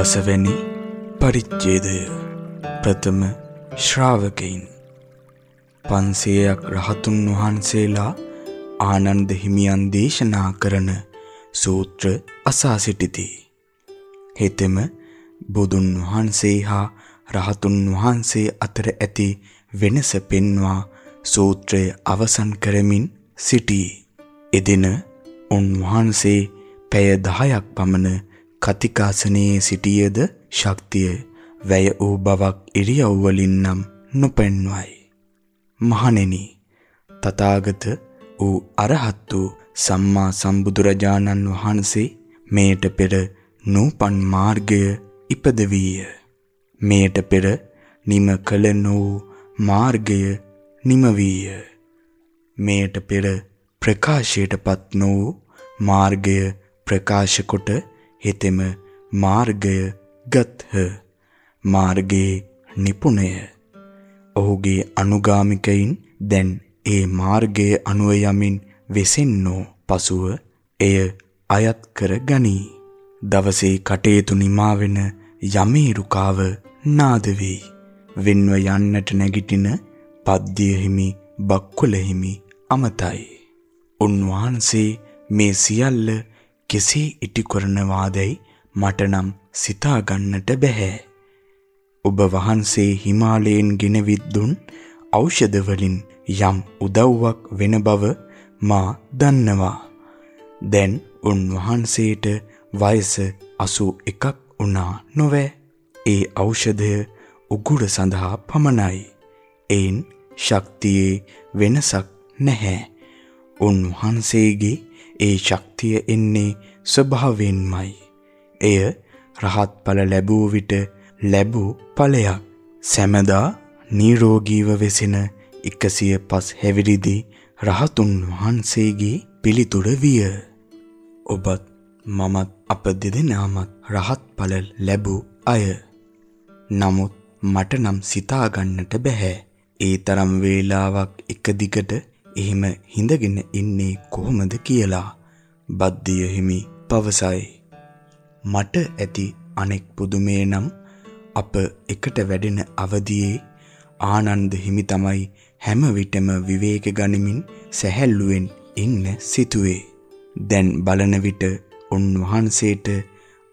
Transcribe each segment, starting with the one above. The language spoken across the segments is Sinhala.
දසවැනි පරිච්ඡේදය ප්‍රථම ශ්‍රාවකයින් පන්සියයක් රහතුන් වහන්සේලා ආනන්ද හිමියන් දේශනා කරන සූත්‍ර අසා සිටිති. හෙතෙම බුදුන් වහන්සේ හා රහතුන් වහන්සේ අතර ඇති වෙනස පෙන්වා සූත්‍රය අවසන් කරමින් සිටී. එදින උන්වහන්සේ පැය 10ක් පමණ කතිකාසනයේ සිටියේද ශක්තිය වැය වූ බවක් ඉරියව් වලින් නම් නොපෙන්වයි. මහණෙනි තථාගත වූ අරහත් වූ සම්මා සම්බුදුරජාණන් වහන්සේ මේට පෙර නූපන් මාර්ගය ඉපදවීය. මේට පෙර නිම කළ නො මාර්ගය නිම වීය. මේට පෙර ප්‍රකාශයටපත් නො මාර්ගය ප්‍රකාශ කොට හෙතෙම මාර්ගය ගත්හ. මාර්ගයේ නිපුණය. ඔහුගේ අනුගාමිකයින් දැන් ඒ මාර්ගයේ අනුව යමින් වෙසෙන්නෝ පසුව එය අයත් කර ගනී. දවසේ කටයුතු නිමා වෙන යමේ රුකාව නාද වෙයි. වෙන්ව යන්නට නැගිටින පද්දිය හිමි බක්කුල හිමි අමතයි. උන්වහන්සේ මේ සියල්ල කෙසේ ඉටි කරනවාදයි මට නම් සිතා ගන්නට බැහැ. ඔබ වහන්සේ හිමාලයෙන් ගෙනවිත් දුන් ඖෂධ වලින් යම් උදව්වක් වෙන බව මා දන්නවා. දැන් උන්වහන්සේට වයස 81ක් වුණා නොවේ. ඒ ඖෂධය උගුර සඳහා පමණයි. එයින් ශක්තියේ වෙනසක් නැහැ. උන්වහන්සේගේ ඒ ශක්තිය එන්නේ ස්වභාවයෙන්මයි. එය රහත් ඵල ලැබූ විට ලැබූ ඵලයක්. සැමදා නිරෝගීව වෙසෙන 105 හැවිරිදි රහතුන් වහන්සේගේ පිළිතුර විය. ඔබත් මමත් අප දෙදෙනාමත් රහත් ඵල ලැබූ අය. නමුත් මට නම් සිතා ගන්නට බෑ. ඒ තරම් වේලාවක් එක දිගට එහෙම හිඳගෙන ඉන්නේ කොහොමද කියලා බද්දිය හිමි පවසයි. මට ඇති අනෙක් පුදුමේ නම් අප එකට වැඩෙන අවදියේ ආනන්ද හිමි තමයි හැම විටම විවේක ගනිමින් සැහැල්ලුවෙන් ඉන්න සිටුවේ. දැන් බලන විට උන්වහන්සේට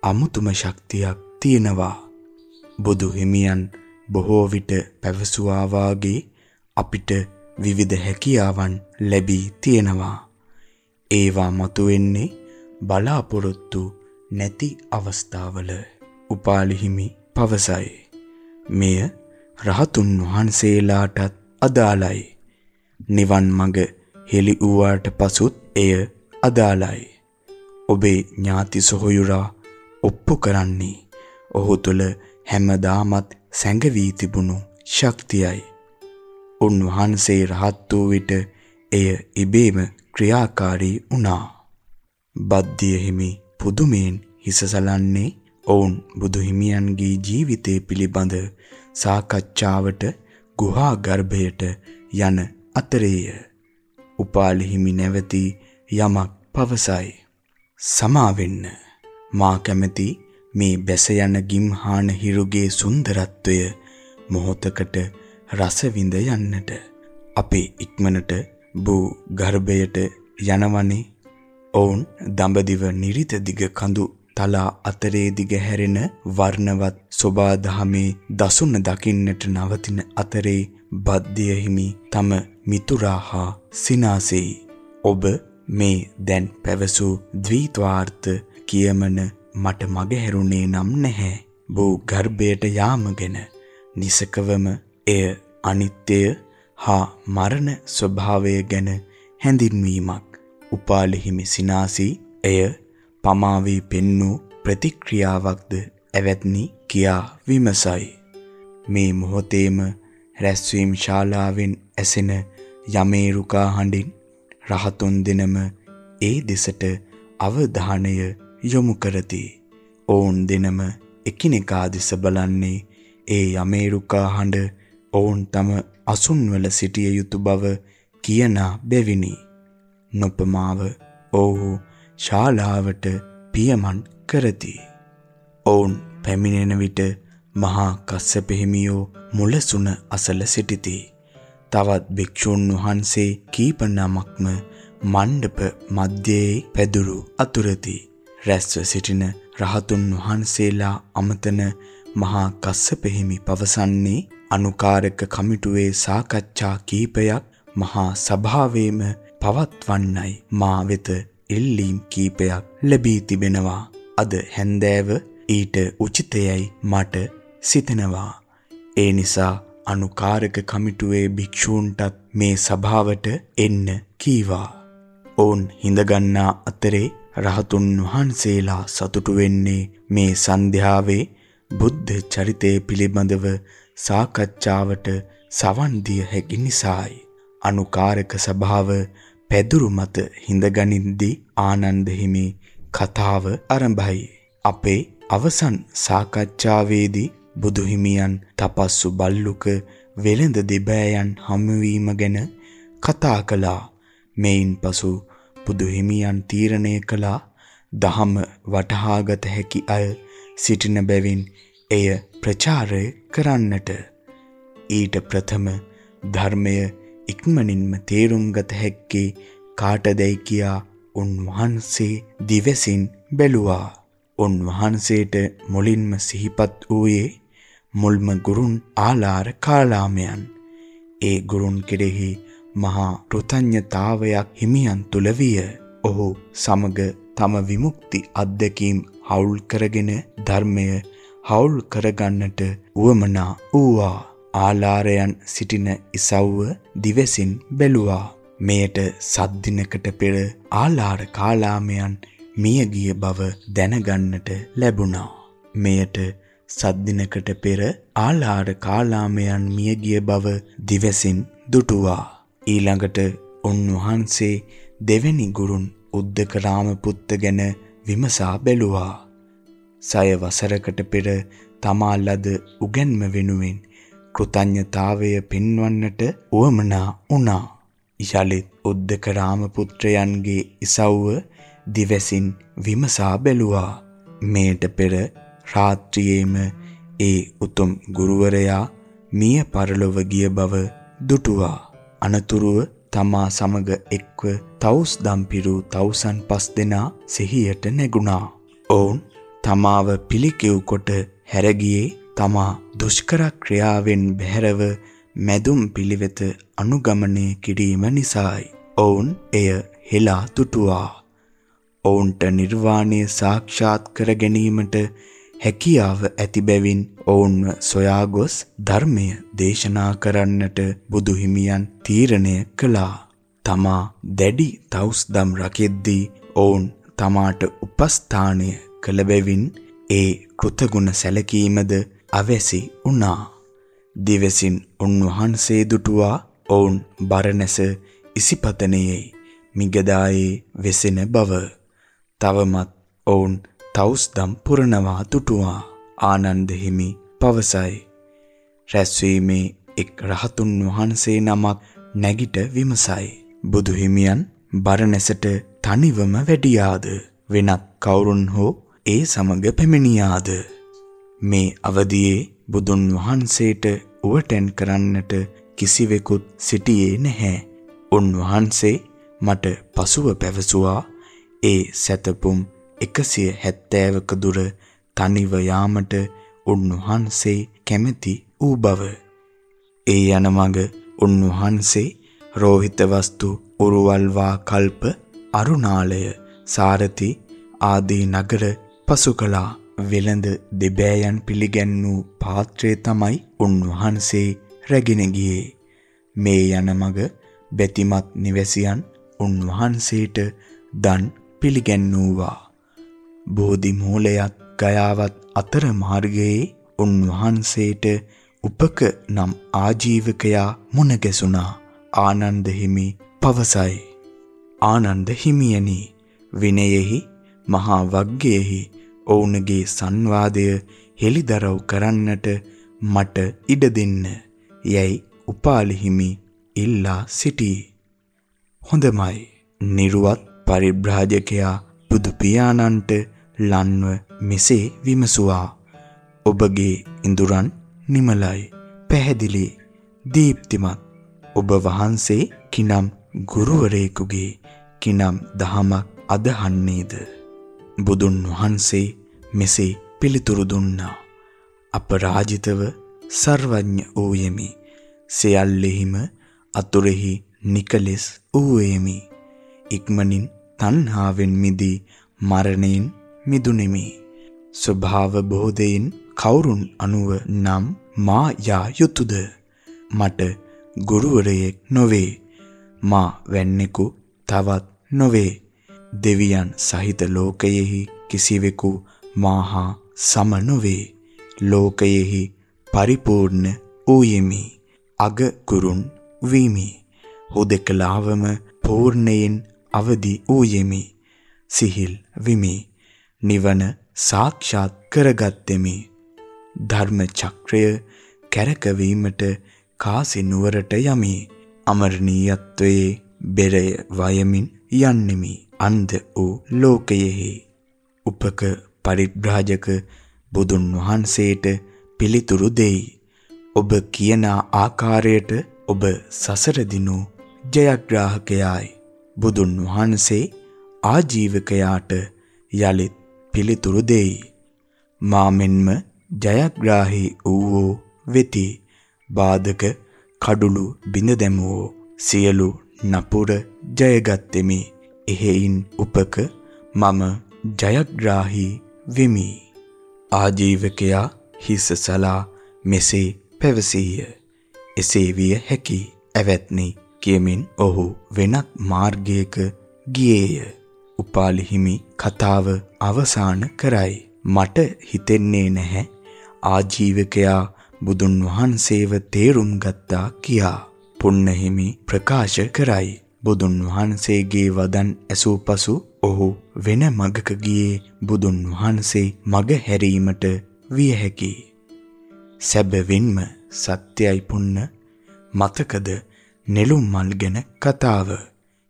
අමුතුම ශක්තියක් තියෙනවා. බුදු හිමියන් බොහෝ විට පැවසුවා වාගේ අපිට විවිධ හැකියාවන් ලැබී තියෙනවා. ඒවා මතුවෙන්නේ බලාපොරොත්තු නැති අවස්ථාවල උපාලි හිමි පවසයි. මෙය රහතුන් වහන්සේලාටත් අදාළයි. නිවන් මඟ හෙළි වූාට පසුත් එය අදාළයි. ඔබේ ඥාති සොහොයුරා ඔප්පු කරන්නේ ඔහු තුළ හැමදාමත් සැඟවී තිබුණු ශක්තියයි. උන්වහන්සේ රහත් වූ විට එය ඉබේම ක්‍රියාකාරී වුණා. බද්දිය හිමි පුදුමයෙන් හිස සලන්නේ ඔවුන් බුදු හිමියන්ගේ ජීවිතය පිළිබඳ සාකච්ඡාවට ගුහා ගර්භයට යන අතරේය. උපාලි හිමි නැවතී යමක් පවසයි. සමාවෙන්න මා කැමැති මේ බැස යන ගිම්හාන හිරුගේ සුන්දරත්වය මොහොතකට රස විඳ යන්නට. අපේ ඉක්මනට බූ ගර්භයට යනවනේ. ඔවුන් දඹදිව නිරිත දිග කඳු තලා අතරේ දිග හැරෙන වර්ණවත් සෝබා දහමේ දසුන දකින්නට නවතින අතරේ බද්දිය හිමි තම මිතුරා හා සිනාසෙයි. ඔබ මේ දැන් පැවසූ ද්විත්වාර්ථ කියමන මට මගහැරුණේ නම් නැහැ. බෝ ගර්භයට යාම ගැන නිසකවම එය අනිත්‍යය හා මරණ ස්වභාවය ගැන හැඳින්වීමක් උපාලි හිමි සිනාසී එය පමාවී පෙන්නූ ප්‍රතික්‍රියාවක්ද ඇවැත්නි කියා විමසයි මේ මොහොතේම රැස්වීම් ශාලාවෙන් ඇසෙන යමේරුකා හඬින් රහතුන් දෙනම ඒ දෙසට අවධානය යොමු කරති. ඔවුන් දෙනම එකිනෙකා දෙස බලන්නේ ඒ යමේරුකා හඬ ඔවුන් තම අසුන්වල සිටිය යුතු බව කියනා බැවිනි. නොපමාව ඔවුහු ශාලාවට පියමන් කරති. ඔවුන් පැමිණෙන විට මහා කස්සප හිමියෝ මුලසුන අසල සිටිති. තවත් භික්ෂුන් වහන්සේ කීප නමක්ම මණ්ඩප මැදේ පැදුරු අතුරති. රැස්ව සිටින රහතුන් වහන්සේලා අමතන මහා කස්සප හිමි පවසන්නේ අනුකාරක කමිටුවේ සාකච්ඡා කීපයක් මහා සභාවේම පවත්වන්නයි මා වෙත එල්ලීම් කීපයක් ලැබී තිබෙනවා. අද හැන්දෑව ඊට උචිතයයි මට සිතෙනවා. ඒ නිසා අනුකාරක කමිටුවේ භික්ෂූන්ටත් මේ සභාවට එන්න කීවා. ඔවුන් හිඳගන්නා අතරේ රහතුන් වහන්සේලා සතුටු වෙන්නේ මේ සන්ධ්‍යාවේ බුද්ධ චරිතය පිළිබඳව සාකච්ඡාවට සවන් දිය හැකි නිසායි. අනුකාරක සභාව පැදුරු මත හිඳගනිද්දී ආනන්ද හිමි කතාව ආරම්භයි. අපේ අවසන් සාකච්ඡාවේදී බුදු හිමියන් තපස්සු බල්ලුක වෙළඳ දෙබෑයන් හමුවීම ගැන කතා කළා. මෙයින් පසු බුදු හිමියන් තීරණය කළා දහම වටහාගත හැකි අය සිටින බැවින් එය ප්‍රචාරය කරන්නට. ඊට ප්‍රථම ධර්මය ඉක්මනින්ම තේරුම් ගත හැක්කේ කාටදැයි කියා උන්වහන්සේ දිවසින් බැලුවා. උන්වහන්සේට මුලින්ම සිහිපත් වූයේ මුල්ම ගුරුන් ආලාර කාලාමයන්. ඒ ගුරුන් කෙරෙහි මහා කෘතඥතාවයක් හිමියන් තුල විය. ඔහු සමග තම විමුක්ති අත්දැකීම් හවුල් කරගෙන ධර්මය හවුල් කරගන්නට උවමනා වූවා. ආලාරයන් සිටින ඉසව්ව දිවසින් බැලුවා. මෙයට සද්දිනකට පෙර ආලාර කාලාමයන් මිය ගිය බව දැනගන්නට ලැබුණා. මෙයට සද්දිනකට පෙර ආලාර කාලාමයන් මිය ගිය බව දිවසින් දුටුවා. ඊළඟට උන්වහන්සේ දෙවෙනි ගුරුන් උද්දක රාමපුත්ත ගැන විමසා බැලුවා. සය වසරකට පෙර තමා ලද උගන්ම වෙනුවෙන් කෘතඥතාවය පෙන්වන්නට උවමනා වුණා. යලිත් උද්දක රාමපුත්‍රයන්ගේ ඉසව්ව දිවසින් විමසා බැලුවා. මේට පෙර රාත්‍රියේම ඒ උතුම් ගුරුවරයා මිය පරලොව ගිය බව දුටුවා. අනතුරුව තමා සමග එක්ව තවුස් දම්පිරු තවුසන් පස් දෙනා සිහියට නැගුණා. ඔවුන් තමාව පිළිකෙව් කොට හැරගියේ තමා දුෂ්කර ක්‍රියාවෙන් බැහැරව මැදුම් පිළිවෙත අනුගමනය කිරීම නිසායි. ඔවුන් එය හෙලා තුටුවා. ඔවුන්ට නිර්වාණය සාක්ෂාත් කර ගැනීමට හැකියාව ඇති බැවින් ඔවුන්ව සොයා ගොස් ධර්මය දේශනා කරන්නට බුදු හිමියන් තීරණය කළා. තමා දැඩි තවුස්දම් රකෙද්දී ඔවුන් තමාට උපස්ථානය කළ බැවින් ඒ කෘතගුණ සැලකීමද අවැසි වුණා. දිවසින් උන්වහන්සේ දුටුවා ඔවුන් බරණැස ඉසිපතනයේ මිගදායේ වෙසෙන බව. තවමත් ඔවුන් තවුස්දම් පුරනවා තුටුවා ආනන්ද හිමි පවසයි. රැස්වීමේ එක් රහතුන් වහන්සේ නමක් නැගිට විමසයි. බුදු හිමියන් බරණැසට තනිවම වැඩියාද වෙනත් කවුරුන් හෝ ඒ සමග පැමිණියාද මේ අවදියේ බුදුන් වහන්සේට උවටැන් කරන්නට කිසිවෙකුත් සිටියේ නැහැ. උන්වහන්සේ මට පසුව පැවසුවා ඒ සැතපුම් 170ක දුර තනිව යාමට උන්වහන්සේ කැමැති වූ බව. ඒ යන මඟ උන්වහන්සේ රෝහිත වස්තු උරුවල්වා කල්ප අරුණාලය සාරති ආදී නගර පසු කළා. වෙළඳ දෙබෑයන් පිළිගැන්වූ පාත්‍රය තමයි උන්වහන්සේ රැගෙන ගියේ. මේ යන මඟ බැතිමත් නිවැසියන් උන්වහන්සේට දන් පිළිගැන්වූවා. බෝධි මූලයත් ගයාවත් අතර මාර්ගයේ උන්වහන්සේට උපක නම් ආජීවකයා මුණ ගැසුණා ආනන්ද හිමි පවසයි ආනන්ද හිමියනි විනයෙහි මහා වග්ගයෙහි ඔවුන්ගේ සංවාදය හෙළිදරව් කරන්නට මට ඉඩ දෙන්න. යැයි උපාලි හිමි ඉල්ලා සිටී. හොඳමයි. නිර්වත් පරිබ්‍රාජකයා බුදු පියාණන්ට ලන්ව මෙසේ විමසුවා. ඔබගේ ඉඳුරන් නිමලයි. පැහැදිලි. දීප්තිමත්. ඔබ වහන්සේ කිනම් ගුරුවරයෙකුගේ කිනම් දහමක් අදහන්නේද? බුදුන් වහන්සේ මෙසේ පිළිතුරු දුන්නා. අපරාජිතව සර්වඥ වූයෙමි. සියල්ලෙහිම අතුරෙහි නිකලෙස් වූයෙමි. ඉක්මනින් තණ්හාවෙන් මිදී මරණයෙන් මිදුනිමි ස්වභාව බෝධයෙන් කවුරුන් අනුව නම් මා යා යුතුයද මට ගුරුවරයෙක් නොවේ. මා වැන්නෙකු තවත් නොවේ. දෙවියන් සහිත ලෝකයෙහි කිසිවෙකු මාහා සම නොවේ. ලෝකයෙහි පරිපූර්ණ වූයෙමි. අග කුරුන් වීමි. හුදකලාවම පූර්ණයෙන් අවදි වූයෙමි. සිහිල් විමි. නිවන සාක්ෂාත් කරගත්තෙමි. ධර්ම චක්‍රය කැරකවීමට කාසි නුවරට යමි. අමරණීයත්වයේ බෙරය වයමින් යන්නෙමි. අන්ධ වූ ලෝකයෙහි උපක පරිබ්‍රාජක බුදුන් වහන්සේට පිළිතුරු දෙයි. ඔබ කියන ආකාරයට ඔබ සසර දිනු ජයග්‍රාහකයායි. බුදුන් වහන්සේ ආජීවකයාට යලිත් පිළිතුරු දෙයි. මා මෙන්ම ජයග්‍රාහී වූවෝ වෙති. බාධක කඩුළු බිඳ දැමුවෝ. සියලු නපුර ජයගත්තෙමි. එහෙයින් උපක මම ජයග්‍රාහී වෙමි. ආජීවකයා හිස සලා මෙසේ පැවසීය. එසේ විය හැකි ඇවැත්නි කියමින් ඔහු වෙනත් මාර්ගයක ගියේය. උපාලි හිමි කතාව අවසන් කරයි. මට හිතෙන්නේ නැහැ ආජීවකයා බුදුන් වහන්සේව තේරුම් ගත්තා කියා. පුන්නහිමි ප්‍රකාශ කරයි. බුදුන් වහන්සේගේ වදන් ඇසූ පසු ඔහු වෙන මගක ගියේ බුදුන් වහන්සේ මග හැරීමට විය හැකි. සැබවින්ම සත්‍යයි පුන්න මතකද නෙළුම් මල් ගැන කතාව.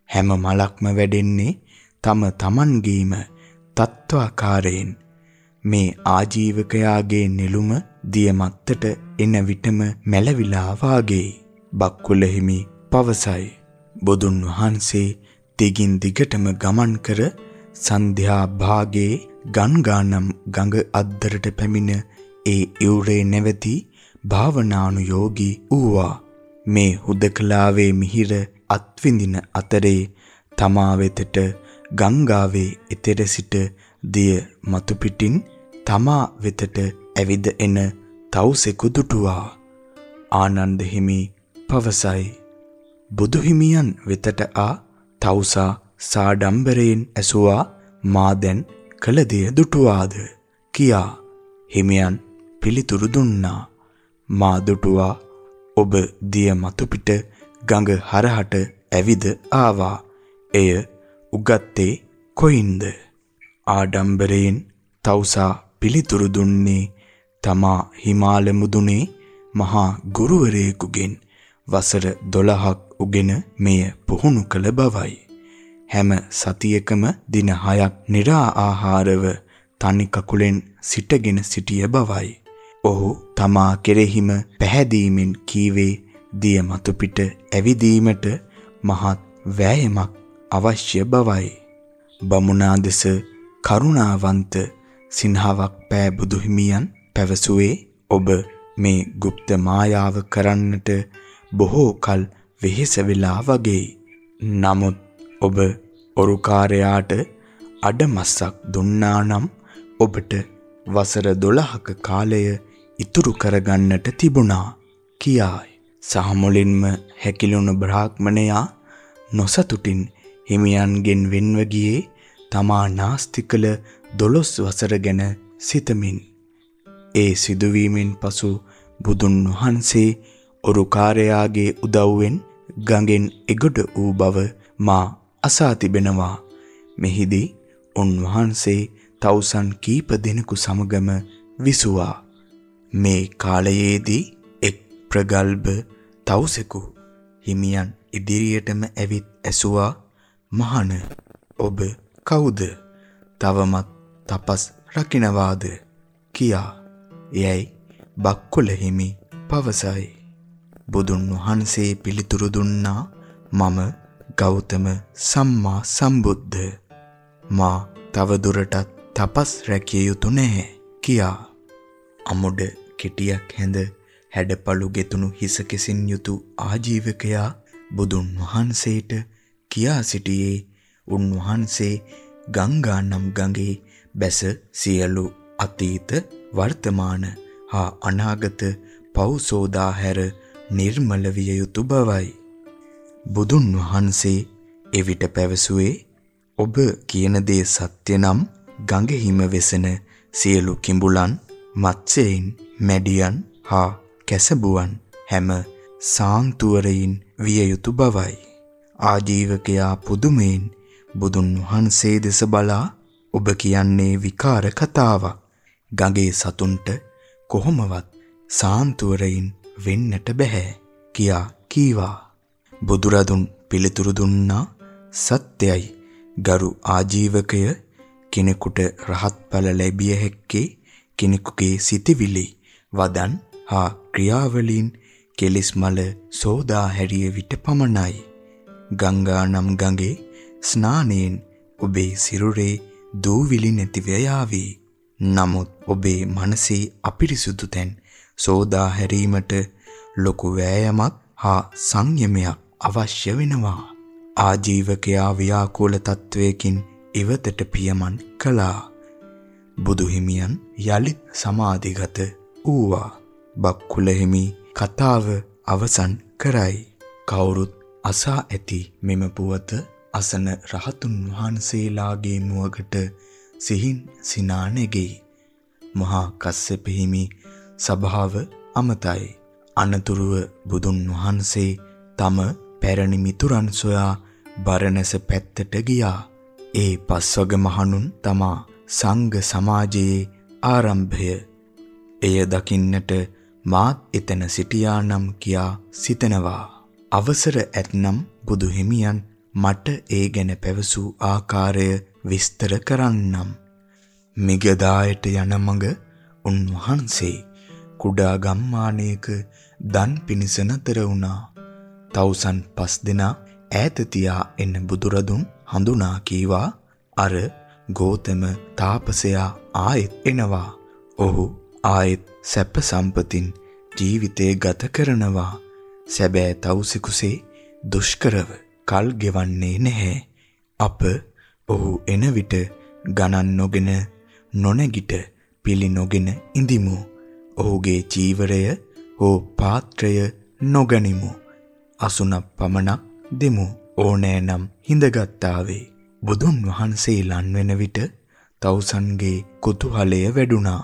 හැම මලක්ම වැඩෙන්නේ තම තමන්ගේම තත්වාකාරයෙන් මේ ආජීවකයාගේ නෙළුම දිය මත්තට එන විටම මැලවිලා වාගේ. බක්කුල හිමි පවසයි. බුදුන් වහන්සේ දිගින් දිගටම ගමන් කර සන්ධ්‍යා භාගයේ ගන්ගානම් ගඟ අද්දරට පැමිණ ඒ ඉවුරේ නැවති භාවනානුයෝගී වූවා. මේ හුදකලාවේ මිහිර අත්විඳින අතරේ තමා වෙතට ගංගාවේ එතෙර සිට දිය මතු පිටින් තමා වෙතට ඇවිද එන තවුසෙකු දුටුවා. ආනන්ද හිමි පවසයි. බුදු හිමියන් වෙතට ආ තවුසා සාඩම්බරයෙන් ඇසුවා මා දැන් කළ දෙය දුටුවාද? කියා හිමියන් පිළිතුරු දුන්නා. මා දුටුවා. ඔබ දිය මතු පිට ගඟ හරහට ඇවිද ආවා. එය උගත්තේ කොයින්ද? ආඩම්බරයෙන් තවුසා පිළිතුරු දුන්නේ තමා හිමාල මුදුනේ මහා ගුරුවරයෙකුගෙන්. වසර 12ක් උගෙන මෙය පුහුණු කළ බවයි. හැම සතියකම දින 6ක් निरा ආහාරව තනි කකුලෙන් සිටගෙන සිටිය බවයි. ඔහු තමා කෙරෙහිම පැහැදීමෙන් කීවේ දිය මතු පිට ඇවිදීමට මහත් වෑයමක් අවශ්‍ය බවයි. බමුණා දෙස කරුණාවන්ත සිනහාවක් පෑ බුදුහිමියන් පැවසුවේ ඔබ මේ গুপ্ত මායාව කරන්නට බොහෝ කල වෙහෙස වෙලා වගේ. නමුත් ඔබ ඔරුකාරයාට අඩමස්සක් දුන්නා නම් ඔබට වසර 12ක කාලය ඉතුරු කරගන්නට තිබුණා කියායි. සහ මුලින්ම හැකිලුණු බ්‍රාහ්මණයා නොසතුටින් හිමියන්ගෙන් වෙන්ව ගියේ තමා නාස්ති කළ 12 වසර ගැන සිතමින්. ඒ සිදුවීමෙන් පසු බුදුන් වහන්සේ ඔරුකාරයාගේ උදව්වෙන් ගඟෙන් එගොඩ වූ බව මා අසා තිබෙනවා. මෙහිදී උන්වහන්සේ තවුසන් කීප දෙනෙකු සමගම විසුවා. මේ කාලයේදී එක් ප්‍රගල්භ තවුසෙකු හිමියන් ඉදිරියටම ඇවිත් ඇසුවා මහණ ඔබ කවුද? තවමත් තපස් රකින්නවාද? කියා යැයි බක්කුල හිමි පවසයි. බුදුන් වහන්සේ පිළිතුරු දුන්නා. මම ගෞතම සම්මා සම්බුද්ධ. මා තව දුරටත් තපස් රැකිය යුතු නැහැ කියා. අමුඩ කෙටියක් හැඳ හැඩපළු ගෙතුණු හිස කෙසින් යුතු ආජීවකයා බුදුන් වහන්සේට කියා සිටියේ. උන්වහන්සේ ගංගා නම් ගඟේ බැස සියලු අතීත වර්තමාන හා අනාගත පව් සෝදා හැර නිර්මල විය යුතු බවයි. බුදුන් වහන්සේ එවිට පැවසුවේ ඔබ කියන දේ සත්‍ය නම් ගඟෙහිම වෙසෙන සියලු කිඹුලන්, මත්ස්‍යයන්, මැඩියන් හා කැසබුවන් හැම සාන්තුවරයින් විය යුතු බවයි. ආජීවකයා පුදුමයෙන් බුදුන් වහන්සේ දෙස බලා ඔබ කියන්නේ විකාර කතාවක්. ගඟේ සතුන්ට කොහොමවත් සාන්තුවරයින් වෙන්නට බෑ කියා කීවා. බුදුරදුන් පිළිතුරු දුන්නා සත්‍යයි. ගරු ආජීවකය කෙනෙකුට රහත් ඵල ලැබිය හැක්කේ කෙනෙකුගේ සිටිවිලි වදන් හා ක්‍රියාවලින් කෙලිස් මල සෝදා හැරිය විට පමණයි. ගංගා නම් ගඟේ ස්නානයෙන් ඔබේ සිරුරේ දූවිලි නැතිව යාවි. නමුත් ඔබේ මනසේ අපිරිසුදු තැන් සෝදා හැරීමට ලොකු වෑයමක් හා සංයමයක් අවශ්‍ය වෙනවා. ආජීවකයා ව්‍යාකූල තත්වයකින් ඉවතට පියමන් කළා. බුදු හිමියන් යලිත් සමාධිගත වූවා. බක්කුල හිමි කතාව අවසන් කරයි. කවුරුත් අසා ඇති මෙම පුවත අසන රහතුන් වහන්සේලාගේ මුවකට සිහින් සිනා නැගෙයි. මහා කස්සප හිමි සභාව අමතයි. අනතුරුව බුදුන් වහන්සේ තම පැරණි මිතුරන් සොයා බරණැස පැත්තට ගියා. ඒ පස්වග මහණුන් තමා සංඝ සමාජයේ ආරම්භය. එය දකින්නට මාත් එතන සිටියා නම් කියා සිතනවා. අවසර ඇතනම් බුදු හිමියන් මට ඒ ගැන පැවසූ ආකාරය විස්තර කරන්නම්. මිගදායට යන මඟ උන්වහන්සේ කුඩා ගම්මානයක දන් පිනිස නතර වුණා. තවුසන් පස් දෙනා ඈත තියා එන බුදුරදුන් හඳුනා කීවා අර ගෝතම තාපසයා ආයෙත් එනවා. ඔහු ආයෙත් සැප සම්පතින් ජීවිතේ ගත කරනවා. සැබෑ තවුසෙකුසේ දුෂ්කරව කල් ගෙවන්නේ නැහැ. අප ඔහු එන විට ගණන් නොගෙන නොනැගිට පිළි නොගෙන ඉඳිමු. ඔහුගේ චීවරය හෝ පාත්‍රය නොගනිමු. අසුනක් පමණක් දෙමු. ඕනෑනම් හිඳගත්තාවේ. බුදුන් වහන්සේ ලන් වෙන විට තවුසන්ගේ කුතුහලය වැඩුණා.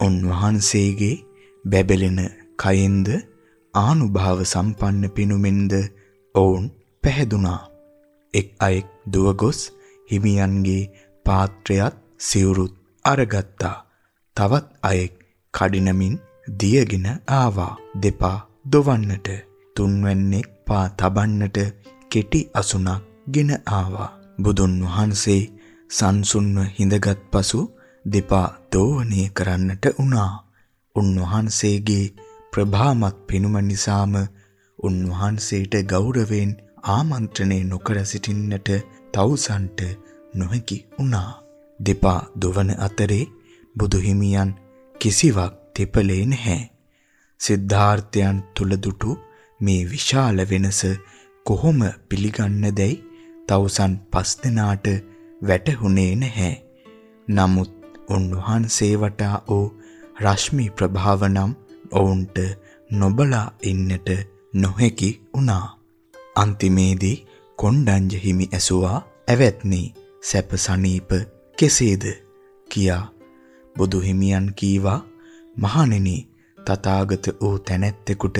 උන්වහන්සේගේ බැබලෙන කයෙන්ද ආනුභාව සම්පන්න පිනුමෙන්ද ඔවුන් පැහැදුනා. එක් අයෙක් දුවගොස් හිමියන්ගේ පාත්‍රයත් සිවුරුත් අරගත්තා. තවත් අයෙක් කඩිනමින් දියගෙන ආවා. දෙපා දොවන්නට තුන්වැන්නෙක් පා තබන්නට කෙටි අසුනක් ගෙන ආවා. බුදුන් වහන්සේ සංසුන්ව හිඳගත් පසු දෙපා දෝවණය කරන්නට වුණා. උන්වහන්සේගේ ප්‍රභාමත් පෙනුම නිසාම උන්වහන්සේට ගෞරවයෙන් ආමන්ත්‍රණය නොකර සිටින්නට තවුසන්ට නොහැකි වුණා. දෙපා දොවන අතරේ බුදු හිමියන් කිසිවක් තෙපලේ නැහැ. සිද්ධාර්ථයන් තුල දුටු මේ විශාල වෙනස කොහොම පිළිගන්නදැයි තවුසන් පස් දෙනාට වැටහුනේ නැහැ. නමුත් උන්වහන්සේ වටා ඕ රශ්මි ප්‍රභාව නම් ඔවුන්ට නොබලා ඉන්නට නොහැකි වුණා. අන්තිමේදී කොණ්ඩඤ්ඤ හිමි ඇසුවා "ඇවැත්නි සැප සනීප කෙසේද?" කියා බුදු හිමියන් කීවා "මහණෙනි තථාගත වූ තැනැත්තෙකුට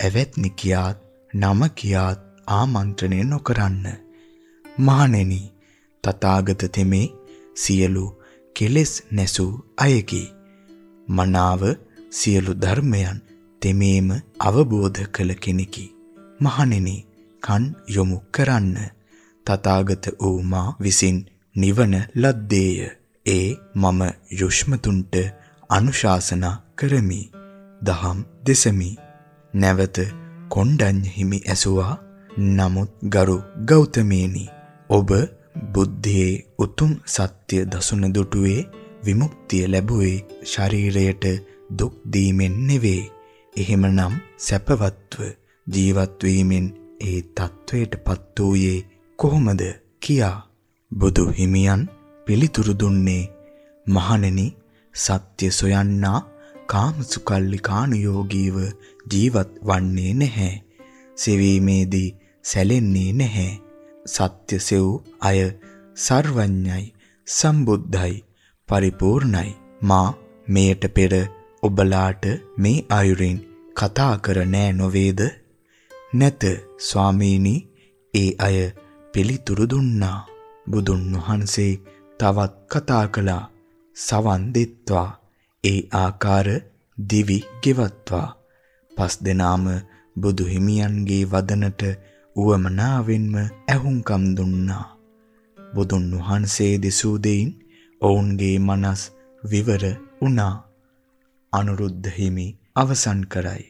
ඇවැත්නි කියාත් නම කියාත් ආමන්ත්‍රණය නොකරන්න. මහණෙනි තථාගත තෙමේ සියලු කෙලෙස් නැසූ අයකි. මනාව සියලු ධර්මයන් තෙමේම අවබෝධ කළ කෙනෙකි. මහණෙනි කන් යොමු කරන්න. තථාගත වූ මා විසින් නිවන ලද්දේය. ඒ මම යුෂ්මතුන්ට අනුශාසනා කරමි. දහම් දෙසමි. නැවත කොණ්ඩඤ්ඤ හිමි ඇසුවා. නමුත් ගරු ගෞතමේනි ඔබ බුද්ධියේ උතුම් සත්‍ය දසුන දුටුවේ විමුක්තිය ලැබුවේ ශරීරයට දුක් දීමෙන් නෙවේ. එහෙමනම් සැපවත්ව ජීවත් වීමෙන් ඒ තත්වයටපත් වූයේ කොහොමද කියා බුදු හිමියන් පිළිතුරු දුන්නේ මහණෙනි සත්‍ය සොයන්නා කාමසුකල්ලි කානුයෝගීව ජීවත් වන්නේ නැහැ. සෙවීමේදී සැලෙන්නේ නැහැ. සත්‍ය සෙව් අය සර්වඥයි සම්බුද්ධයි පරිපූර්ණයි. මා මෙයට පෙර ඔබලාට මේ අයුරින් කතා කර නෑ නොවේද? නැත ස්වාමීනි ඒ අය පිළිතුරු දුන්නා. බුදුන් වහන්සේ තවත් කතා කළා. සවන් දෙත්වා ඒ ආකාර දිවි ගෙවත්වා. පස් දෙනාම බුදු හිමියන්ගේ වදනට උවමනාවෙන්ම ඇහුම්කම් දුන්නා. බුදුන් වහන්සේ දෙසූ දෙයින් ඔවුන්ගේ මනස් විවර වුණා. අනුරුද්ධ හිමි අවසන් කරයි.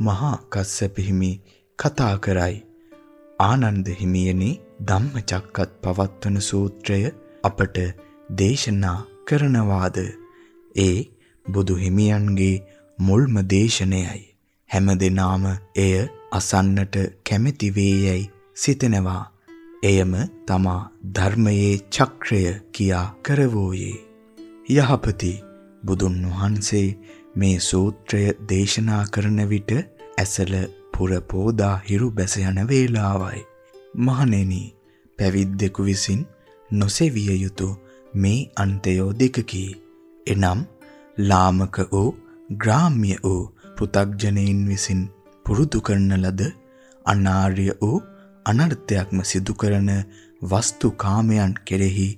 මහා කස්සප හිමි කතා කරයි. ආනන්ද හිමියනි ධම්මචක්කත් පවත්වන සූත්‍රය අපට දේශනා කරනවාද? ඒ බුදු හිමියන්ගේ මුල්ම දේශනයයි. හැමදෙනාම එය අසන්නට කැමැති වේයයි සිතනවා. එයම තමා ධර්මයේ චක්‍රය කියා කරවෝයේ. යහපති බුදුන් වහන්සේ මේ සූත්‍රය දේශනා කරන විට ඇසල පුර පෝදා හිරු බැස යන වේලාවයි. මහණෙනි පැවිද්දෙකු විසින් නොසෙවිය යුතු මේ අන්තයෝ දෙකකි. එනම් ලාමක වූ ග්‍රාම්‍ය වූ පෘ탁ජනයින් විසින් පුරුදු කරන ලද අනාර්ය වූ අනර්ථයක්ම සිදු කරන වස්තු කාමයන් කෙරෙහි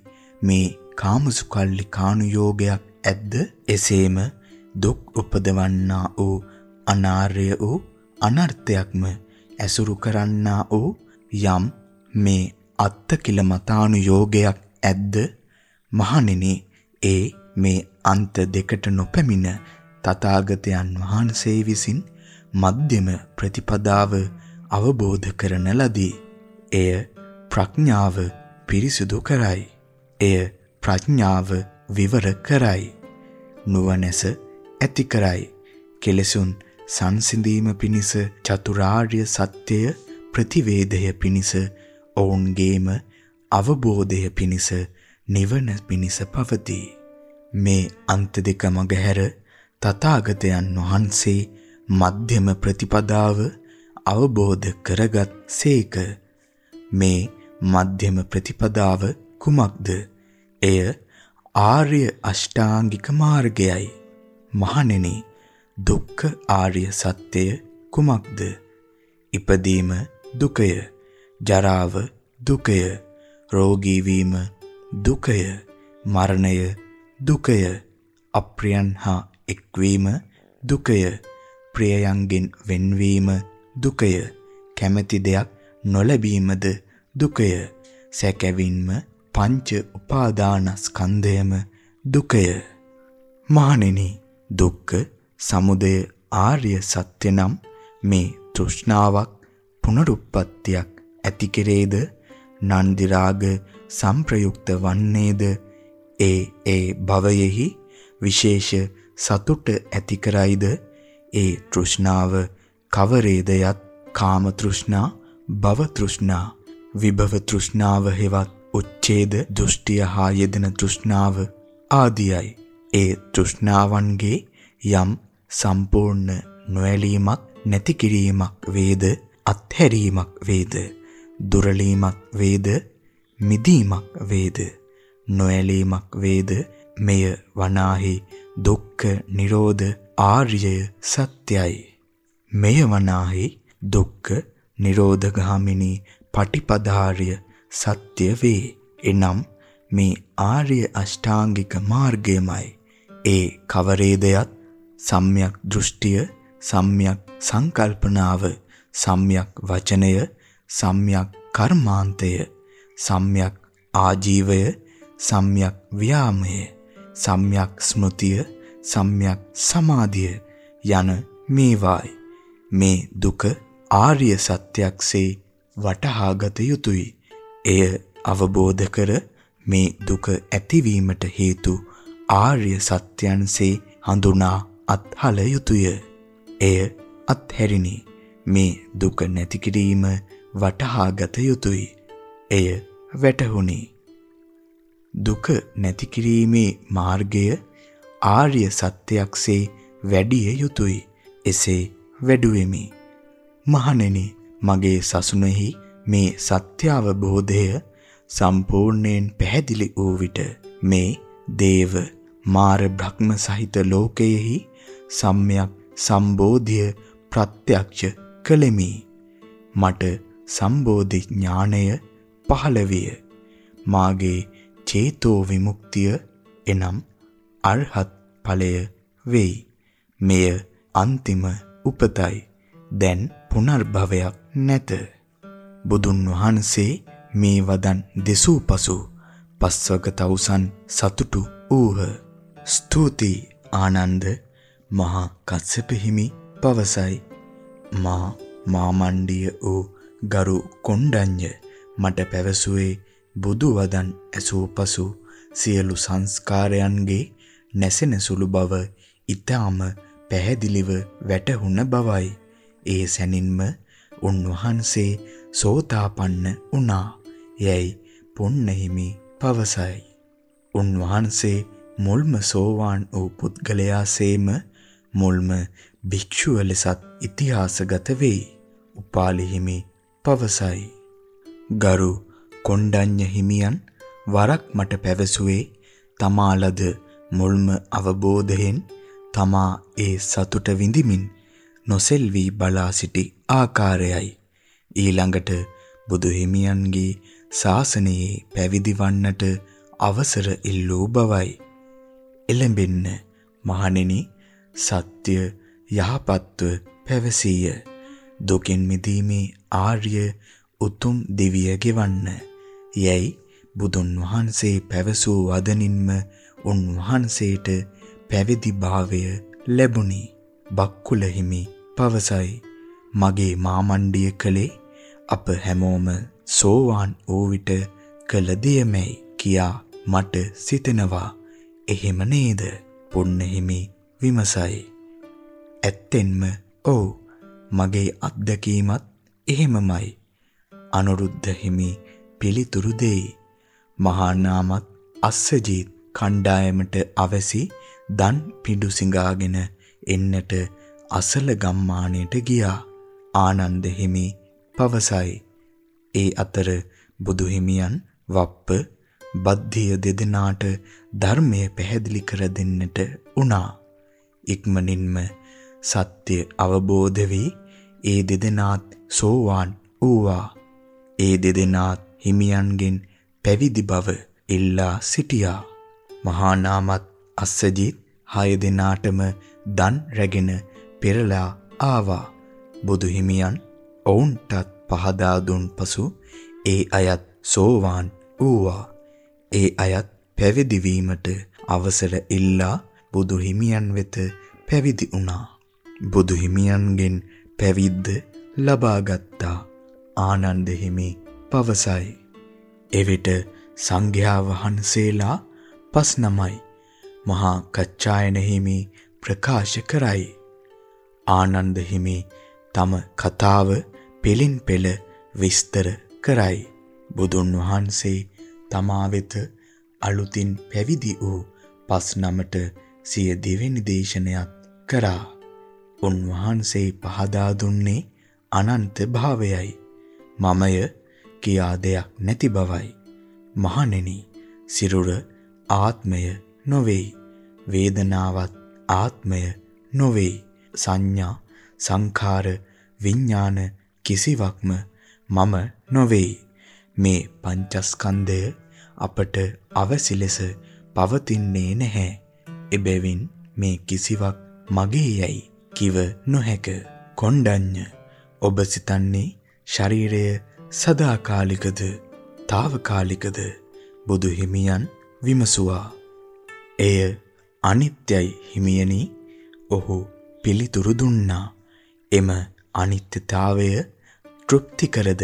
මේ කාමසුකල්ලි කානුයෝගයක් ඇද්ද එසේම දුක් උපදවන්නා වූ අනාර්ය වූ අනර්ථයක්ම ඇසුරු කරන්නා වූ යම් මේ අත්තකිලමතානුයෝගයක් ඇද්ද මහණෙනි ඒ මේ අන්ත දෙකට නොපැමිණ තථාගතයන් වහන්සේ විසින් මධ්‍යම ප්‍රතිපදාව අවබෝධ කරන ලදී. එය ප්‍රඥාව පිරිසිදු කරයි. එය ප්‍රඥාව විවර කරයි. නුවණැස ඇති කරයි. කෙලෙසුන් සංසිඳීම පිණිස චතුරාර්ය සත්‍යය ප්‍රතිවේදය පිණිස ඔවුන්ගේම අවබෝධය පිණිස නිවන පිණිස පවතී. මේ අන්ත දෙක මගහැර තථාගතයන් වහන්සේ මධ්‍යම ප්‍රතිපදාව අවබෝධ කරගත් සේක. මේ මධ්‍යම ප්‍රතිපදාව කුමක්ද? එය ආර්ය අෂ්ටාංගික මාර්ගයයි. මහණෙනි දුක්ඛ ආර්ය සත්‍යය කුමක්ද? ඉපදීම දුකය. ජරාව දුකය රෝගී වීම දුකය මරණය දුකය අප්‍රියන් හා එක්වීම දුකය ප්‍රියයන්ගෙන් වෙන්වීම දුකය කැමැති දෙයක් නොලැබීමද දුකය සැකැවින්ම පංච උපාදානස්කන්ධයම දුකය. මහණෙනි දුක්ඛ සමුදය ආර්ය සත්‍ය නම් මේ තෘෂ්ණාවක් පුනරුත්පත්තියක් ඇති කෙරේද? නන්දි රාග සංප්‍රයුක්ත වන්නේද? ඒ ඒ භවයෙහි විශේෂ සතුට ඇති කරයිද? ඒ තෘෂ්ණාව කවරේදයත් කාම තෘෂ්ණා භව තෘෂ්ණා විභව තෘෂ්ණාව හෙවත් උච්ඡේද දෘෂ්ටිය හා යෙදෙන තෘෂ්ණාව ආදියයි. ඒ තෘෂ්ණාවන්ගේ යම් සම්පූර්ණ නොඇලීමක් නැති කිරීමක් වේද? අත්හැරීමක් වේද? දුරලීමක් වේද? මිදීමක් වේද? නොඇලීමක් වේද? මෙය වනාහි දුක්ඛ නිරෝධ ආර්යය සත්‍යයි. මෙය වනාහි දුක්ඛ නිරෝධ ගාමිනී පටිපදාර්ය සත්‍ය වේ. එනම් මේ ආර්ය අෂ්ටාංගික මාර්ගයමයි. ඒ කවරේදයත් සම්‍යක් දෘෂ්ටිය සම්‍යක් සංකල්පනාව සම්‍යක් වචනය සම්‍යක් කර්මාන්තය සම්‍යක් ආජීවය සම්‍යක් ව්‍යාමය සම්‍යක් ස්මෘතිය සම්‍යක් සමාධිය යන මේවායි. මේ දුක ආර්ය සත්‍යයක්සේ වටහාගත යුතුය. එය අවබෝධ කර මේ දුක ඇතිවීමට හේතු ආර්ය සත්‍යයන්සේ හඳුනා අත්හල යුතුය. එය අත්හැරිනි. මේ දුක නැති කිරීම වටහාගත යුතුය. එය වැටහුණි. දුක නැති කිරීමේ මාර්ගය ආර්ය සත්‍යයක්සේ වැඩිය යුතුය. එසේ වැඩුවෙමි. මහණෙනි මගේ සසුනේහි මේ සත්‍ය අවබෝධය සම්පූර්ණයෙන් පැහැදිලි වූ විට මේ දේව මාර බ්‍රහ්ම සහිත ලෝකයෙහි සම්්‍යක් සම්බෝධිය ප්‍රත්‍යක්ෂ කළෙමි. මට සම්බෝධි ඥාණය පහළ විය. මාගේ චේතෝ විමුක්තිය එනම් අරහත් ඵලය වෙයි. මෙය අන්තිම උපතයි. දැන් පුනර්භවයක් නැත. බුදුන් වහන්සේ මේ වදන් දෙසූ පසු පස්වක තවුසන් සතුටු ඌහ. ස්තුති ආනන්ද මහා කස්සප හිමි පවසයි. මා මාමණ්ඩිය වූ ගරු කොණ්ඩඤ්ඤ මට පැවසුවේ බුදු වදන් ඇසූ පසු සියලු සංස්කාරයන්ගේ නැසෙන සුළු බව ඊටාම පැහැදිලිව වැටහුණ බවයි. ඒ සැනින්ම උන්වහන්සේ සෝතාපන්න වුණා. යැයි පොන්නහිමි පවසයි. උන්වහන්සේ මුල්ම සෝවාන් වූ පුද්ගලයාසේම මුල්ම භික්ෂුව ලෙසත් ඉතිහාසගත වෙයි. උපාලි හිමි පවසයි. ගරු කොණ්ඩඤ්ඤ හිමියන් වරක් මට පැවසුවේ තමාලද මුල්ම අවබෝධයෙන් තමා ඒ සතුට විඳිමින් නොසෙල්වි බලා සිටි ආකාරයයි. ඊළඟට බුදු හිමියන්ගේ ශාසනයේ පැවිදි වන්නට අවසර ඉල්ලූ බවයි. එළඹෙන්න මහණෙනි සත්‍ය යහපත්ව පැවසීය. දුකින් මිදීමේ ආර්ය උතුම් දිවිය ගෙවන්න යැයි බුදුන් වහන්සේ පැවසූ වදනින්ම උන්වහන්සේට පැවිදි භාවය ලැබුණි. බක්කුල හිමි පවසයි. මගේ මාමණ්ඩිය කලේ අප හැමෝම සෝවාන් වූ විට කළ දෙයමයි කියා මට සිතෙනවා. එහෙම නේද? පුන්න හිමි විමසයි. ඇත්තෙන්ම ඔව් මගේ අත්දැකීමත් එහෙමමයි. අනුරුද්ධ හිමි පිළිතුරු දෙයි. මහා නාමත් අස්සජීත් කණ්ඩායමට අවසි දන් පිඬු සිඟාගෙන එන්නට අසල ගම්මානයට ගියා. ආනන්ද හිමි පවසයි. ඒ අතර බුදු හිමියන් වප්ප බද්ධිය දෙදෙනාට ධර්මය පැහැදිලි කර දෙන්නට උනා. ඉක්මනින්ම සත්‍ය අවබෝධ වී ඒ දෙදෙනාත් සෝවාන් වූවා. ඒ දෙදෙනාත් හිමියන්ගෙන් පැවිදි බව ඉල්ලා සිටියා. මහා නාමත් අස්සජිත් හය දෙනාටම දන් රැගෙන පෙරලා ආවා. බුදු හිමියන් ඔවුන්ටත් පහදා දුන් පසු ඒ අයත් සෝවාන් වූවා. ඒ අයත් පැවිදි වීමට අවසර ඉල්ලා බුදු හිමියන් වෙත පැවිදි වුණා. බුදු හිමියන්ගෙන් පැවිද්ද ලබාගත්තා. ආනන්ද හිමි පවසයි. එවිට සංඝයා වහන්සේලා පස් නමයි මහා කච්චායන හිමි ප්‍රකාශ කරයි. ආනන්ද හිමි තම කතාව පෙලින් පෙළ විස්තර කරයි. බුදුන් වහන්සේ තමා වෙත අලුතින් පැවිදි වූ පස් නමට සිය දෙවෙනි දේශනයක් කරා. උන්වහන්සේ පහදා දුන්නේ අනන්ත භාවයයි. මමය කියා දෙයක් නැති බවයි. මහණෙනි, සිරුර ආත්මය නොවේයි. වේදනාවත් ආත්මය නොවේයි. සංඥා, සංඛාර, විඥාන කිසිවක්ම මම නොවේයි. මේ පංචස්කන්ධය අපට අවසි ලෙස පවතින්නේ නැහැ. එබැවින් මේ කිසිවක් මගේ යයි කිව නොහැක. කොණ්ඩඤ්ඤ ඔබ සිතන්නේ ශරීරය සදාකාලිකද తాවකාලිකද බුදු හිමියන් විමසුවා. එය අනිත්‍යයි හිමියනි ඔහු පිළිතුරු දුන්නා. එම අනිත්‍යතාවය තෘප්තිකරද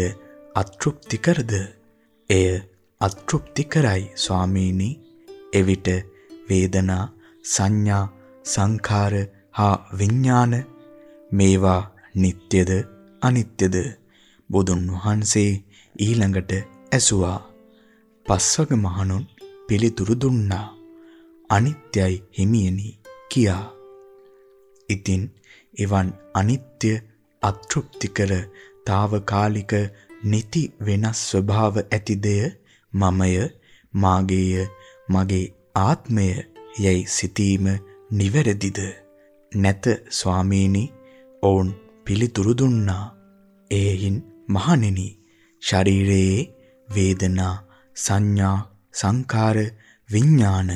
අතෘප්තිකරද? එය අතෘප්තිකරයි ස්වාමීනි. එවිට වේදනා සංඥා සංඛාර හා විඥාන මේවා නিত্যද අනිත්‍යද? බුදුන් වහන්සේ ඊළඟට ඇසුවා. පස්වග මහණුන් පිළිතුරු දුන්නා. අනිත්‍යයි හිමියනි කියා. ඉතින් එවන් අනිත්‍ය අතෘප්තිකර తాවකාලික නිති වෙනස් ස්වභාව ඇති දෙය මමය මාගේය මගේ ආත්මය යයි සිතීම නිවැරදිද? නැත ස්වාමීනි ඔවුන් පිළිතුරු දුන්නා. එයින් මහණෙනි ශරීරයේ වේදනා සංඥා සංකාර විඥාන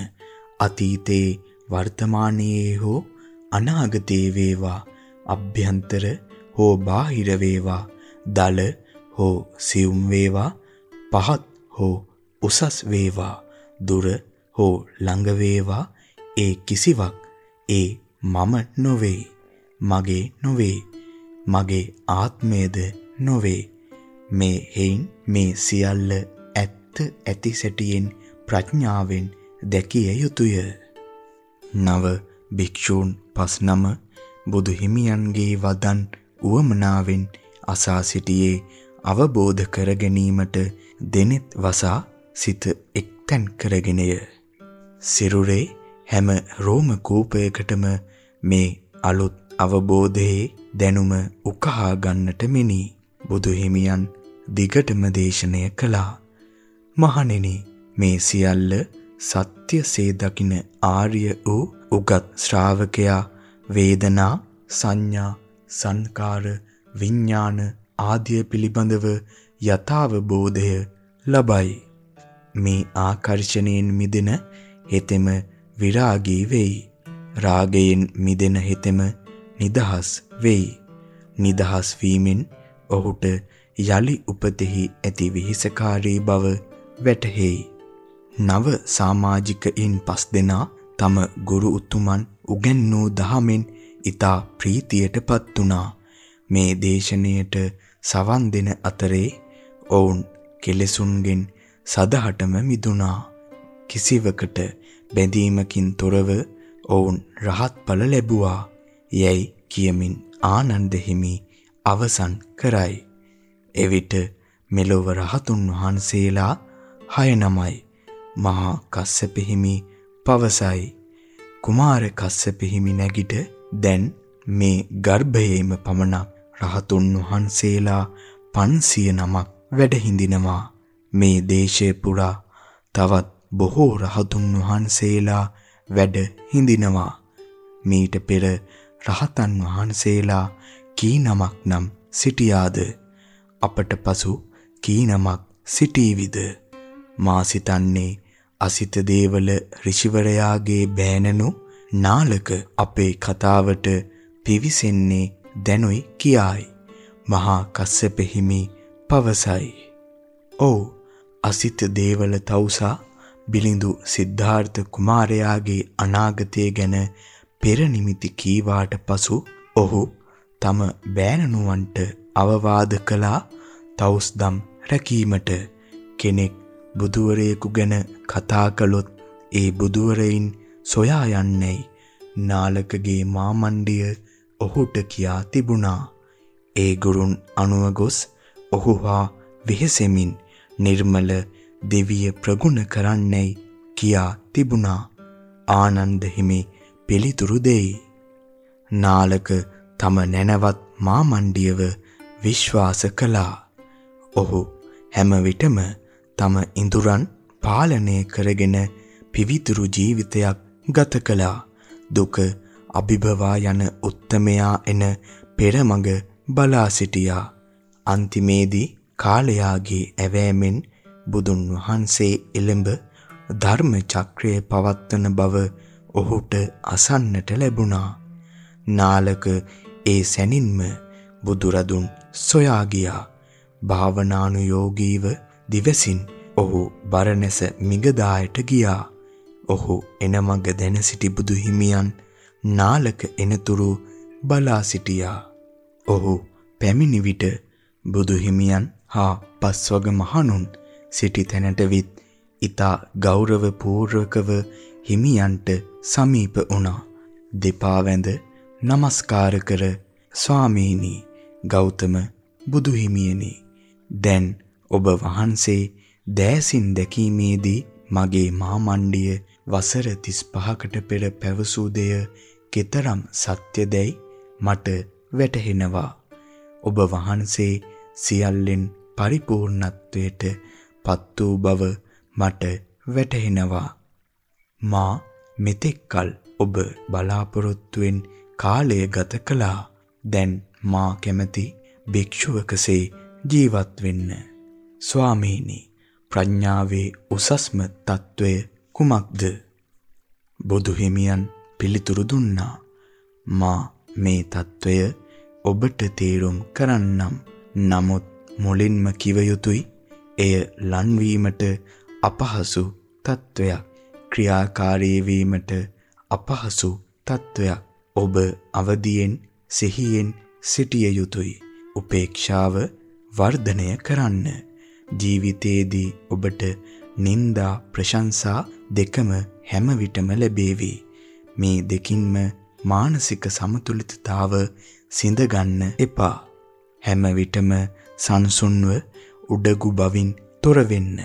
අතීතේ වර්තමානයේ හෝ අනාගතේ වේවා අභ්‍යන්තර හෝ බාහිර වේවා දල හෝ සියුම් වේවා පහත් හෝ උසස් වේවා දුර හෝ ළඟ වේවා ඒ කිසිවක් ඒ මම නොවේ මගේ නොවේ මගේ ආත්මයද නොවේ. මේ හේයින් මේ සියල්ල ඇත්ත ඇති සැටියෙන් ප්‍රඥාවෙන් දැකිය යුතුය. නව භික්ෂූන් පස් නම බුදු හිමියන්ගේ වදන් උවමනාවෙන් අසා සිටියේ අවබෝධ කර ගැනීමට දෙනෙත් වසා සිත එක්තැන් කරගෙනය. සිරුරේ හැම රෝම කූපයකටම මේ අලුත් අවබෝධයේ දැනුම උකහා ගන්නට මෙනි. බුදු හිමියන් දිගටම දේශනය කළා. මහණෙනි මේ සියල්ල සත්‍යසේ දකින ආර්ය වූ උගත් ශ්‍රාවකයා වේදනා සංඥා සංකාර විඥාන ආදිය පිළිබඳව යථාවබෝධය ලබයි. මේ ආකර්ෂණයෙන් මිදෙන හෙතෙම විරාගී වෙයි. රාගයෙන් මිදෙන හෙතෙම නිදහස් වෙයි. නිදහස් වීමෙන් ඔහුට යලි උපතෙහි ඇති විහිසකාරී බව වැටහෙයි. නව සමාජිකයින් පස් දෙනා තම ගුරු උතුමන් උගන්වූ දහමෙන් ඊතා ප්‍රීතියටපත් වුණා. මේ දේශනයට සවන් දෙන අතරේ ඔවුන් කෙලෙසුන්ගෙන් සදහටම මිදුණා. කිසිවකට බැඳීමකින් තොරව ඔවුන් රහත් ඵල ලැබුවා. යැයි කියමින් ආනන්ද හිමි අවසන් කරයි. එවිට මෙලොව රහතුන් වහන්සේලා හය නමයි. මහා කස්සප හිමි පවසයි. කුමාර කස්සප හිමි නැගිට දැන් මේ ගර්භයේම පමණක් රහතුන් වහන්සේලා 500 නමක් වැඩ හිඳිනවා. මේ දේශය පුරා තවත් බොහෝ රහතුන් වහන්සේලා වැඩ හිඳිනවා. මීට පෙර රහතන් වහන්සේලා කී නමක් නම් සිටියාද? අපට පසු කී නමක් සිටීවිද? මා සිතන්නේ අසිත දේවල ඍෂිවරයාගේ බෑනනු නාලක අපේ කතාවට පිවිසෙන්නේ දැනුයි කියායි. මහා කස්සප හිමි පවසයි. "ඔව් අසිත දේවල තවුසා බිලිඳු සිද්ධාර්ථ කුමාරයාගේ අනාගතය ගැන පෙර නිමිති කීවාට පසු ඔහු තම බෑණනුවන්ට අවවාද කළා තවුස්දම් රැකීමට කෙනෙක් බුදුවරයෙකු ගැන කතා කළොත් ඒ බුදුවරයින් සොයා යන්නේයි. නාලකගේ මාමණ්ඩිය ඔහුට කියා තිබුණා. ඒ ගුරුන් අනුව ගොස් ඔහු හා වෙහෙසෙමින් නිර්මල දෙවිය ප්‍රගුණ කරන්නයි කියා තිබුණා. ආනන්ද හිමි පිළිතුරු දෙයි. නාලක තම නැනවත් මාමණ්ඩියව විශ්වාස කළා. ඔහු හැම විටම තම ඉඳුරන් පාලනය කරගෙන පිවිතුරු ජීවිතයක් ගත කළා. දුක අභිභවා යන උත්තමයා එන පෙරමඟ බලා සිටියා. අන්තිමේදී කාලයාගේ ඇවෑමෙන් බුදුන් වහන්සේ එළඹ ධර්ම චක්‍රය පවත්වන බව ඔහුට අසන්නට ලැබුණා. නාලක ඒ සැනින්ම බුදුරදුන් සොයා ගියා. භාවනානුයෝගීව දිවසින් ඔහු බරණැස මිගදායට ගියා. ඔහු එනමඟ දැන සිටි බුදු හිමියන් නාලක එනතුරු බලා සිටියා. ඔහු පැමිණි විට බුදු හිමියන් හා පස්වග මහණුන් සිටි තැනට විත් ඊතා ගෞරව පූර්වකව හිමියන්ට සමීප වුණා. දෙපා වැඳ নমස්කාර කර ස්වාමීනි ගෞතම බුදු හිමියනි දැන් ඔබ වහන්සේ දෑසින් දැකීමේදී මගේ මාමණ්ඩිය වසර 35කට පෙර පැවසූ දෙය කෙතරම් සත්‍යදැයි මට වැටහෙනවා. ඔබ වහන්සේ සියල්ලෙන් පරිපූර්ණත්වයට පත් වූ බව මට වැටහෙනවා. මා මෙතෙක්කල් ඔබ බලාපොරොත්තුෙන් කාලය ගත කළා. දැන් මා කැමති භික්ෂුවකසේ ජීවත් වෙන්න. ස්වාමීනි, ප්‍රඥාවේ උසස්ම తত্ত্বය කුමක්ද? බුදු හිමියන් පිළිතුරු දුන්නා. මා මේ తত্ত্বය ඔබට තේරුම් කරන්නම්. නමුත් මුලින්ම කිව යුතුයි එය ලන්වීමට අපහසු තත්වයක්. ක්‍රියාකාරී වීමට අපහසු තත්වයක්. ඔබ අවදියෙන් සිහියෙන් සිටිය යුතුයි. උපේක්ෂාව වර්ධනය කරන්න. ජීවිතයේදී ඔබට නිന്ദා ප්‍රශංසා දෙකම හැම විටම ලැබේවි. මේ දෙකින්ම මානසික සමතුලිතතාව සිඳගන්න එපා. හැම විටම සංසුන්ව උඩගු බවින් තොර වෙන්න.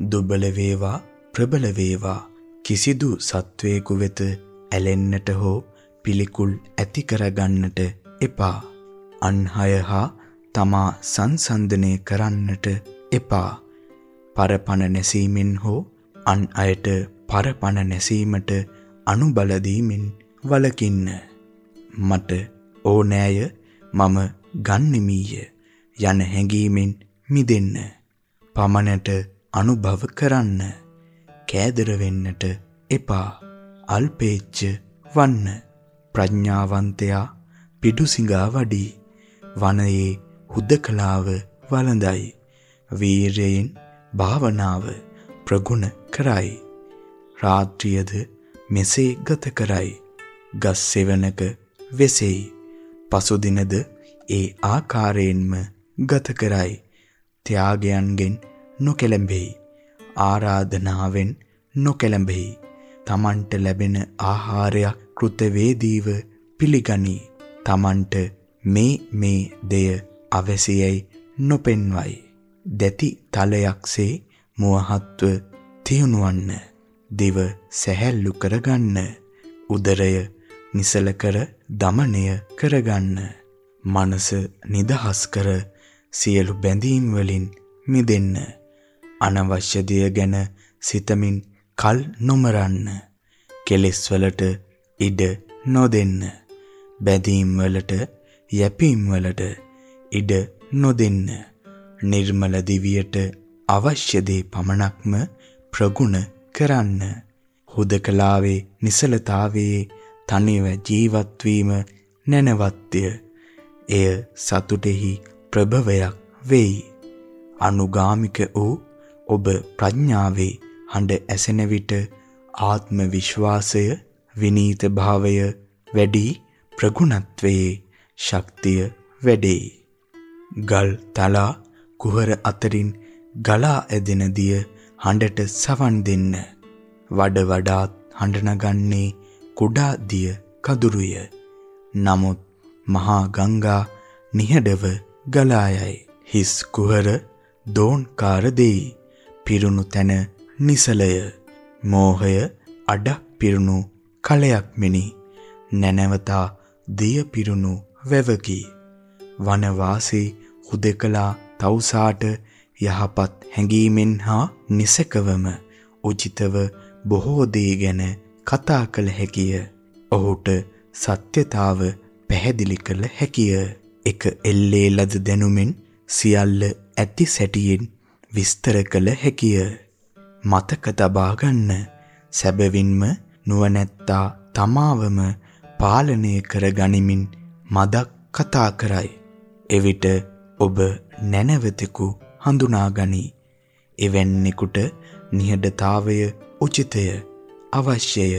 දුබල වේවා ප්‍රබල වේවා කිසිදු සත්වයක වෙත ඇලෙන්නට හෝ පිළිකුල් ඇති කරගන්නට එපා. අන්හය හා තමා සංසන්දනය කරන්නට එපා. පරපණ නැසීමෙන් හෝ අන් අයට පරපණ නැසීමට අනුබල දීමෙන් වලකින්න. මට ඕනෑය මම ගන්නෙමීය යන හැඟීමෙන් මිදෙන්න. පමණට අනුභව කරන්න. කෑදර වෙන්නට එපා. අල්පේච්ඡ වන්න. ප්‍රඥාවන්තයා පිඩුසිඟා වඩී. වනයේ හුදකලාව වළඳයි. වීරයෙන් භාවනාව ප්‍රගුණ කරයි. රාත්‍රියද මෙසේ ගත කරයි. ගස් සෙවණක වෙසෙයි. පසුදිනද ඒ ආකාරයෙන්ම ගත කරයි. ත්‍යාගයන්ගෙන් නොකැළඹෙයි. ආරාධනාවෙන් නොකැළඹෙයි. තමන්ට ලැබෙන ආහාරයක් කෘතවේදීව පිළිගනී. තමන්ට මේ මේ දෙය අවැසියයි නොපෙන්වයි. දැති තලයක්සේ මුවහත්ව තියුණුවන්න. දිව සැහැල්ලු කරගන්න. උදරය නිසල කර දමනය කරගන්න. මනස නිදහස් කර සියලු බැඳීම් වලින් මිදෙන්න. අනවශ්‍ය දෙය ගැන සිතමින් කල් නොමරන්න. කෙලෙස් වලට ඉඩ නොදෙන්න. බැඳීම් වලට යැපීම් වලට ඉඩ නොදෙන්න. නිර්මල දිවියට අවශ්‍ය දේ පමණක්ම ප්‍රගුණ කරන්න. හුදකලාවේ නිසලතාවයේ තනිව ජීවත් වීම නැනවත්ය. එය සතුටෙහි ප්‍රභවයක් වෙයි. අනුගාමික වූ ඔබ ප්‍රඥාවේ හඬ ඇසෙන විට ආත්ම විශ්වාසය විනීත භාවය වැඩි ප්‍රගුණත්වයේ ශක්තිය වැඩේ. ගල් තලා කුහර අතරින් ගලා ඇදෙන දිය හඬට සවන් දෙන්න. වඩ වඩාත් හඬ නගන්නේ කුඩා දිය කදුරුය. නමුත් මහා ගංගා නිහඬව ගලා යයි. හිස් කුහර දෝන්කාර දෙයි. පිරුණු තැන නිසලය. මෝහය අඩක් පිරුණු කලයක් මෙනි. නැනවතා දිය පිරුණු වැවකි. වනවාසී හුදකලා තවුසාට යහපත් හැඟීමෙන් හා නිසකවම උචිතව බොහෝ දේ ගැන කතා කළ හැකිය. ඔහුට සත්‍යතාව පැහැදිලි කළ හැකිය. එක එල්ලේ ලද දැනුමින් සියල්ල ඇති සැටියෙන් විස්තර කළ හැකිය. මතක තබා ගන්න සැබවින්ම නුවණැත්තා තමාවම පාලනය කර ගනිමින් මදක් කතා කරයි. එවිට ඔබ නැනවතෙකු හඳුනා ගනී. එවැන්නෙකුට නිහඬතාවය උචිතය. අවශ්‍යය.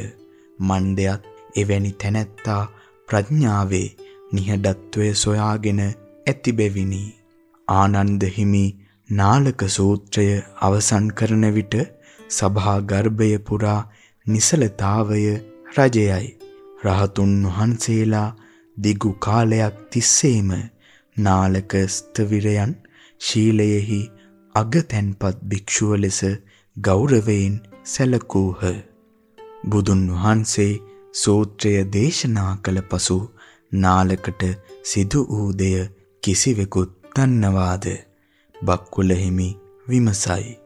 මණ්ඩයත් එවැනි තැනැත්තා ප්‍රඥාවේ නිහඬත්වය සොයාගෙන ඇති බැවිනි. ආනන්ද හිමි නාලක සූත්‍රය අවසන් කරන විට සභා ගර්භය පුරා නිසලතාවය රජයයි. රහතුන් වහන්සේලා දිගු කාලයක් තිස්සේම නාලක ස්තවිරයන් ශීලයෙහි අගතැන්පත් භික්ෂුව ලෙස ගෞරවයෙන් සැලකූහ. බුදුන් වහන්සේ සූත්‍රය දේශනා කළ පසු නාලකට සිදු වූ දෙය කිසිවෙකුත් දන්නවාද? බක්කුල හිමි විමසයි.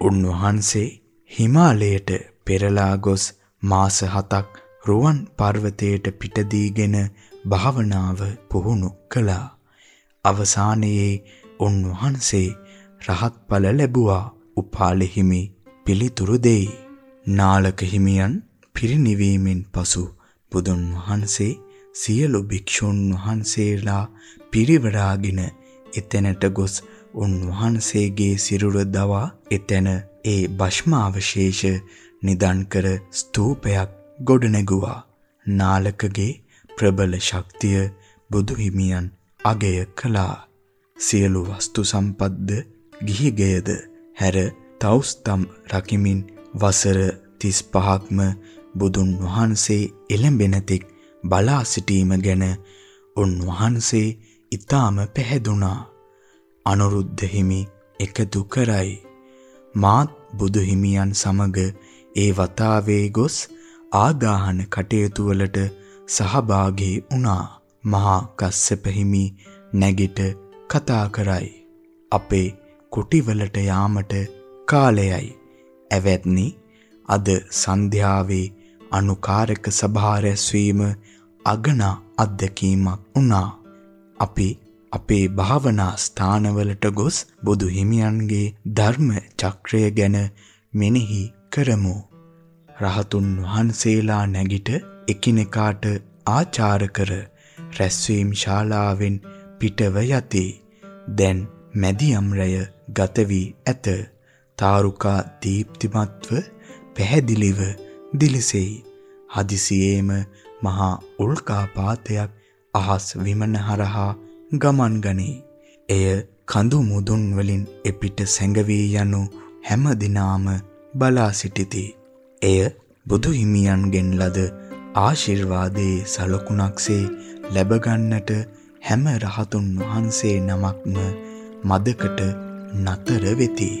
උන්වහන්සේ හිමාලයට පෙරලා ගොස් මාස 7ක් රුවන් පර්වතයට පිටදීගෙන භාවනාව පුහුණු කළා. අවසානයේ උන්වහන්සේ රහත් ඵල ලැබුවා. උපාලි හිමි පිළිතුරු දෙයි. නාලක හිමියන් පිරිනිවීමෙන් පසු බුදුන් වහන්සේ සියලු භික්ෂුන් වහන්සේලා පිරිවරාගෙන එතැනට ගොස් උන්වහන්සේගේ සිරුර දවා එතැන ඒ භෂ්මාවශේෂ නිදන් කර ස්තූපයක් ගොඩනැගුවා. නාලකගේ ප්‍රබල ශක්තිය බුදු හිමියන් අගය කළා. සියලු වස්තු සම්පත්ද ගිහිගෙයද හැර තවුස්තම් රකිමින් වසර 35ක්ම බුදුන් වහන්සේ එළඹෙන තෙක් බලා සිටීම ගැන උන්වහන්සේ ඊටාම පැහැදුනා. අනුරුද්ධ හිමි එකතු කරයි. මාත් බුදු හිමියන් සමග ඒ වතාවේ ගොස් ආදාහන කටයුතු වලට සහභාගී වුණා. මහා කස්සප හිමි නැගිට කතා කරයි. අපේ කුටිවලට යාමට කාලයයි. ඇවැත්නි අද සන්ධ්‍යාවේ අනුකාරක සභා රැස්වීම අගනා අත්දැකීමක් වුණා. අපි අපේ භාවනා ස්ථානවලට ගොස් බුදු හිමියන්ගේ ධර්ම චක්‍රය ගැන මෙනෙහි කරමු. රහතුන් වහන්සේලා නැගිට එකිනෙකාට ආචාර කර රැස්වීම් ශාලාවෙන් පිටව යති. දැන් මැදියම් රැය ගත වී ඇත. තාරුකා දීප්තිමත්ව පැහැදිලිව දිලිසෙයි. හදිසියේම මහා උල්කාපාතයක් අහස් විමන හරහා ගමන් ගනී. එය කඳු මුදුන් වලින් එපිට සැඟවී යනු හැම දිනාම බලා සිටිති. එය බුදු හිමියන්ගෙන් ලද ආශිර්වාදයේ සලකුණක්සේ ලැබගන්නට හැම රහතුන් වහන්සේ නමක්ම මදකට නතර වෙති.